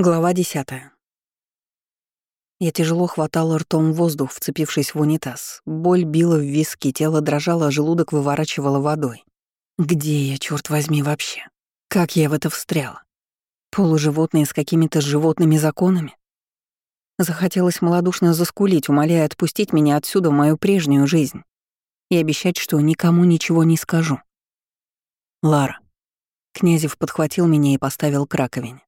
Глава десятая. Я тяжело хватала ртом воздух, вцепившись в унитаз. Боль била в виски, тело дрожало, а желудок выворачивало водой. Где я, черт возьми, вообще? Как я в это встряла? Полуживотные с какими-то животными законами? Захотелось малодушно заскулить, умоляя отпустить меня отсюда в мою прежнюю жизнь и обещать, что никому ничего не скажу. Лара. Князев подхватил меня и поставил к раковине.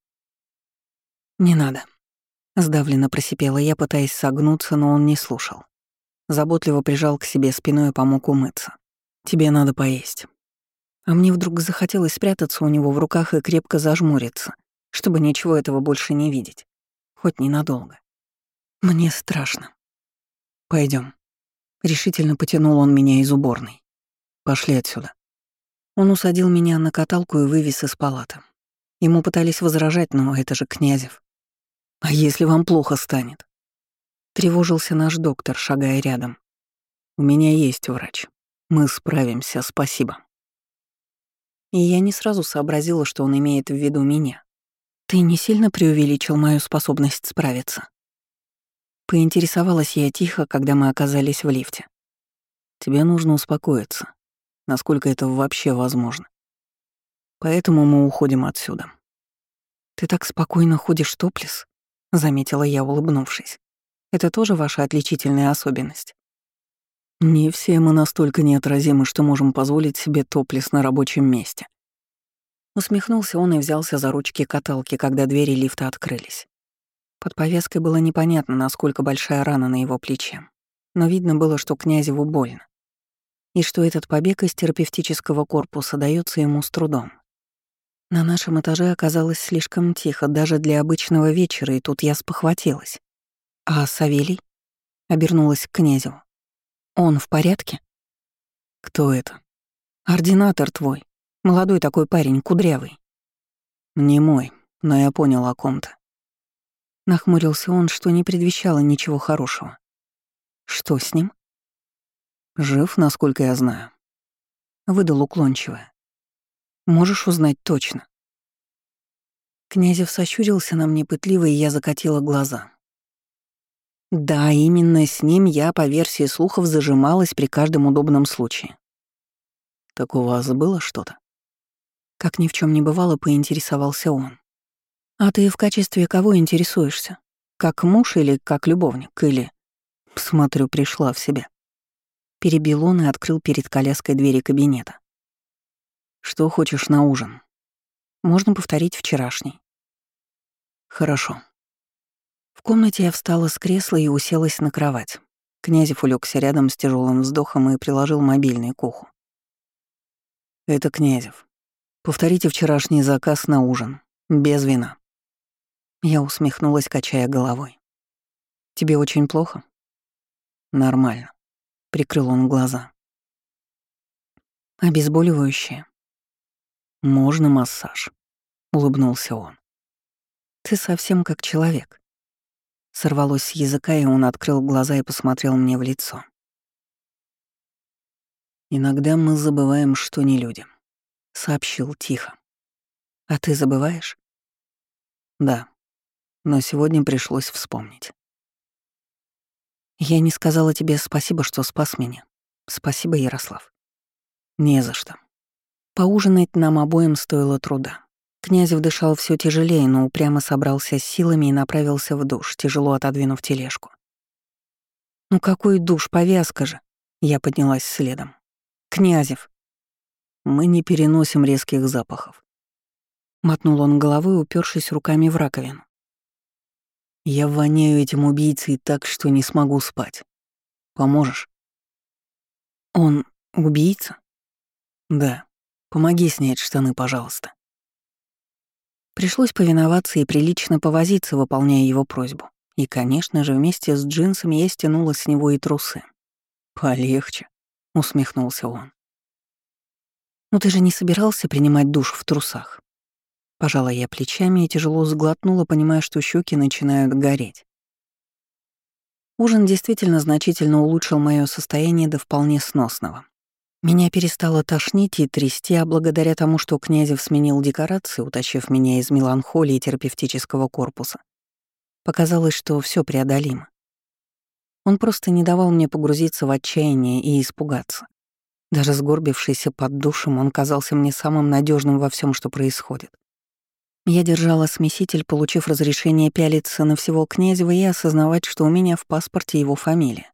«Не надо», — сдавленно просипела я, пытаясь согнуться, но он не слушал. Заботливо прижал к себе спиной и помог умыться. «Тебе надо поесть». А мне вдруг захотелось спрятаться у него в руках и крепко зажмуриться, чтобы ничего этого больше не видеть. Хоть ненадолго. Мне страшно. Пойдем. Решительно потянул он меня из уборной. Пошли отсюда. Он усадил меня на каталку и вывез из палаты. Ему пытались возражать, но это же Князев. «А если вам плохо станет?» Тревожился наш доктор, шагая рядом. «У меня есть врач. Мы справимся, спасибо». И я не сразу сообразила, что он имеет в виду меня. «Ты не сильно преувеличил мою способность справиться?» Поинтересовалась я тихо, когда мы оказались в лифте. «Тебе нужно успокоиться, насколько это вообще возможно. Поэтому мы уходим отсюда». «Ты так спокойно ходишь топлес?» — заметила я, улыбнувшись. «Это тоже ваша отличительная особенность?» «Не все мы настолько неотразимы, что можем позволить себе топлес на рабочем месте». Усмехнулся он и взялся за ручки каталки, когда двери лифта открылись. Под повязкой было непонятно, насколько большая рана на его плече, но видно было, что князеву больно, и что этот побег из терапевтического корпуса дается ему с трудом. На нашем этаже оказалось слишком тихо даже для обычного вечера, и тут я спохватилась. «А Савелий?» — обернулась к князю. «Он в порядке?» «Кто это?» «Ординатор твой. Молодой такой парень, кудрявый». «Не мой, но я понял о ком-то». Нахмурился он, что не предвещало ничего хорошего. «Что с ним?» «Жив, насколько я знаю». Выдал уклончивое. Можешь узнать точно?» Князев сощурился на мне пытливо, и я закатила глаза. Да, именно с ним я, по версии слухов, зажималась при каждом удобном случае. «Так у вас было что-то?» Как ни в чем не бывало, поинтересовался он. «А ты в качестве кого интересуешься? Как муж или как любовник? Или...» Смотрю, пришла в себя. Перебил он и открыл перед коляской двери кабинета. Что хочешь на ужин? Можно повторить вчерашний. Хорошо. В комнате я встала с кресла и уселась на кровать. Князев улегся рядом с тяжелым вздохом и приложил мобильный к уху. Это Князев. Повторите вчерашний заказ на ужин. Без вина. Я усмехнулась, качая головой. Тебе очень плохо? Нормально. Прикрыл он глаза. Обезболивающее. «Можно массаж?» — улыбнулся он. «Ты совсем как человек». Сорвалось с языка, и он открыл глаза и посмотрел мне в лицо. «Иногда мы забываем, что не люди», — сообщил тихо. «А ты забываешь?» «Да, но сегодня пришлось вспомнить». «Я не сказала тебе спасибо, что спас меня. Спасибо, Ярослав». «Не за что», Поужинать нам обоим стоило труда. Князев дышал все тяжелее, но упрямо собрался с силами и направился в душ, тяжело отодвинув тележку. «Ну какой душ, повязка же!» Я поднялась следом. «Князев!» «Мы не переносим резких запахов». Мотнул он головой, упершись руками в раковину. «Я воняю этим убийцей так, что не смогу спать. Поможешь?» «Он убийца?» «Да». Помоги снять штаны, пожалуйста». Пришлось повиноваться и прилично повозиться, выполняя его просьбу. И, конечно же, вместе с джинсами я стянула с него и трусы. «Полегче», — усмехнулся он. «Ну ты же не собирался принимать душ в трусах?» Пожала я плечами и тяжело сглотнула, понимая, что щеки начинают гореть. Ужин действительно значительно улучшил мое состояние до вполне сносного. Меня перестало тошнить и трясти, а благодаря тому, что Князев сменил декорации, утащив меня из меланхолии терапевтического корпуса, показалось, что все преодолимо. Он просто не давал мне погрузиться в отчаяние и испугаться. Даже сгорбившийся под душем, он казался мне самым надежным во всем, что происходит. Я держала смеситель, получив разрешение пялиться на всего Князева и осознавать, что у меня в паспорте его фамилия.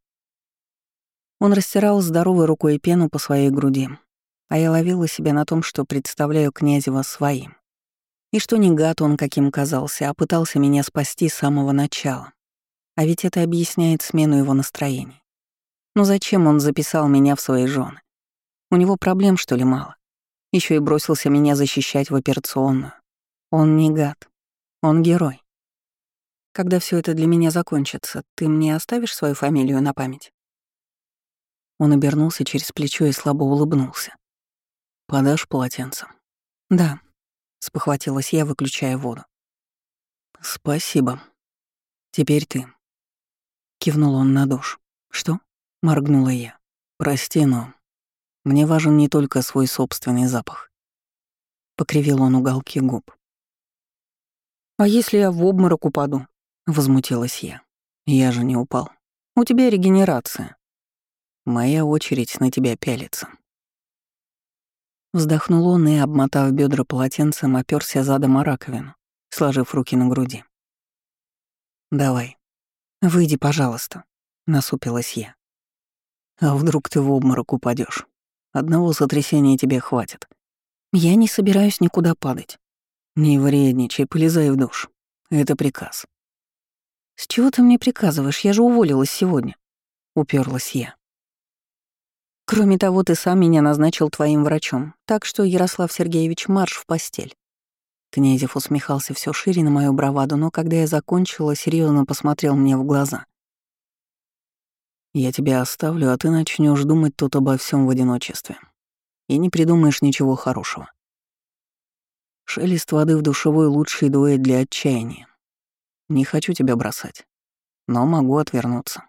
Он растирал здоровой рукой пену по своей груди, а я ловила себя на том, что представляю Князева своим. И что не гад он каким казался, а пытался меня спасти с самого начала. А ведь это объясняет смену его настроений. Но зачем он записал меня в свои жены? У него проблем, что ли, мало? Еще и бросился меня защищать в операционную. Он не гад. Он герой. Когда все это для меня закончится, ты мне оставишь свою фамилию на память? Он обернулся через плечо и слабо улыбнулся. «Подашь полотенце?» «Да», — спохватилась я, выключая воду. «Спасибо. Теперь ты». Кивнул он на душ. «Что?» — моргнула я. «Прости, но мне важен не только свой собственный запах». Покривил он уголки губ. «А если я в обморок упаду?» — возмутилась я. «Я же не упал. У тебя регенерация. Моя очередь на тебя пялится. Вздохнул он и, обмотав бедра полотенцем, оперся задом о раковину, сложив руки на груди. «Давай, выйди, пожалуйста», — насупилась я. «А вдруг ты в обморок упадешь? Одного сотрясения тебе хватит. Я не собираюсь никуда падать. Не вредничай, полезай в душ. Это приказ». «С чего ты мне приказываешь? Я же уволилась сегодня», — уперлась я. Кроме того, ты сам меня назначил твоим врачом, так что, Ярослав Сергеевич, марш в постель. Князев усмехался все шире на мою браваду, но когда я закончила, серьезно посмотрел мне в глаза. «Я тебя оставлю, а ты начнешь думать тут обо всем в одиночестве. И не придумаешь ничего хорошего. Шелест воды в душевой — лучший дуэт для отчаяния. Не хочу тебя бросать, но могу отвернуться.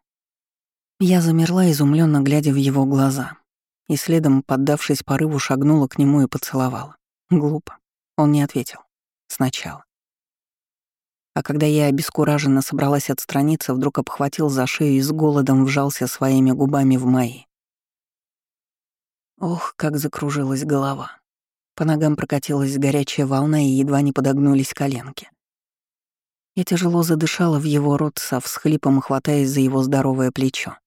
Я замерла, изумленно глядя в его глаза, и следом, поддавшись порыву, шагнула к нему и поцеловала. Глупо. Он не ответил. Сначала. А когда я обескураженно собралась отстраниться, вдруг обхватил за шею и с голодом вжался своими губами в мои. Ох, как закружилась голова. По ногам прокатилась горячая волна и едва не подогнулись коленки. Я тяжело задышала в его рот со всхлипом, хватаясь за его здоровое плечо.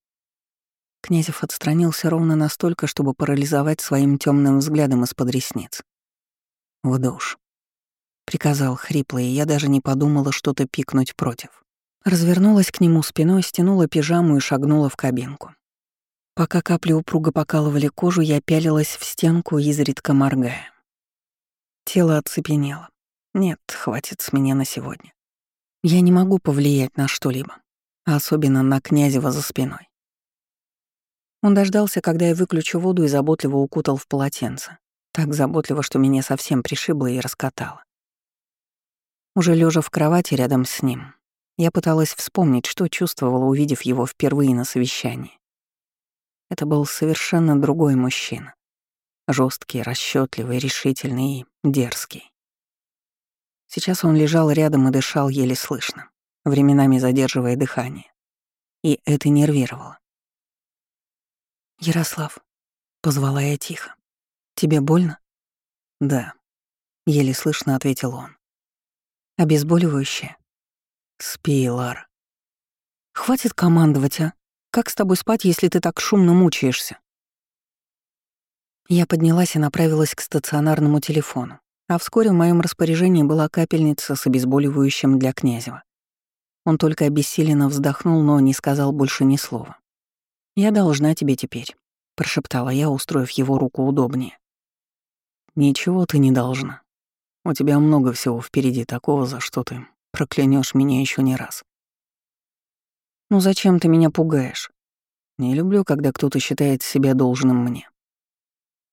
Князев отстранился ровно настолько, чтобы парализовать своим темным взглядом из-под ресниц. «В душ», — приказал хрипло, и я даже не подумала что-то пикнуть против. Развернулась к нему спиной, стянула пижаму и шагнула в кабинку. Пока капли упруго покалывали кожу, я пялилась в стенку, изредка моргая. Тело оцепенело. Нет, хватит с меня на сегодня. Я не могу повлиять на что-либо, особенно на Князева за спиной. Он дождался, когда я выключу воду и заботливо укутал в полотенце. Так заботливо, что меня совсем пришибло и раскатало. Уже лежа в кровати рядом с ним, я пыталась вспомнить, что чувствовала, увидев его впервые на совещании. Это был совершенно другой мужчина. жесткий, расчетливый, решительный и дерзкий. Сейчас он лежал рядом и дышал еле слышно, временами задерживая дыхание. И это нервировало. «Ярослав», — позвала я тихо, — «тебе больно?» «Да», — еле слышно ответил он. «Обезболивающее?» «Спи, Лар». «Хватит командовать, а? Как с тобой спать, если ты так шумно мучаешься?» Я поднялась и направилась к стационарному телефону, а вскоре в моем распоряжении была капельница с обезболивающим для Князева. Он только обессиленно вздохнул, но не сказал больше ни слова. «Я должна тебе теперь», — прошептала я, устроив его руку удобнее. «Ничего ты не должна. У тебя много всего впереди такого, за что ты проклянешь меня еще не раз». «Ну зачем ты меня пугаешь? Не люблю, когда кто-то считает себя должным мне».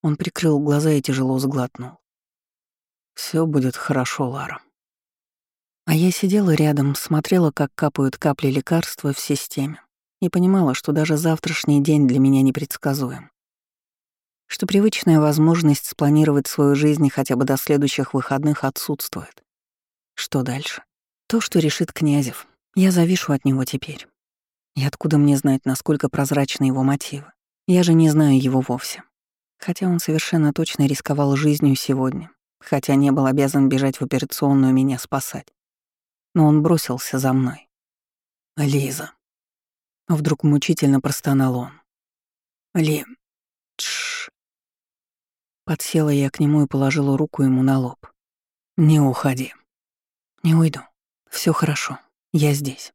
Он прикрыл глаза и тяжело сглотнул. Все будет хорошо, Лара». А я сидела рядом, смотрела, как капают капли лекарства в системе, и понимала, что даже завтрашний день для меня непредсказуем. что привычная возможность спланировать свою жизнь хотя бы до следующих выходных отсутствует. Что дальше? То, что решит Князев. Я завишу от него теперь. И откуда мне знать, насколько прозрачны его мотивы? Я же не знаю его вовсе. Хотя он совершенно точно рисковал жизнью сегодня, хотя не был обязан бежать в операционную меня спасать. Но он бросился за мной. «Лиза». Вдруг мучительно простонал он. «Ли... Тш...» Подсела я к нему и положила руку ему на лоб. «Не уходи». «Не уйду. Все хорошо. Я здесь».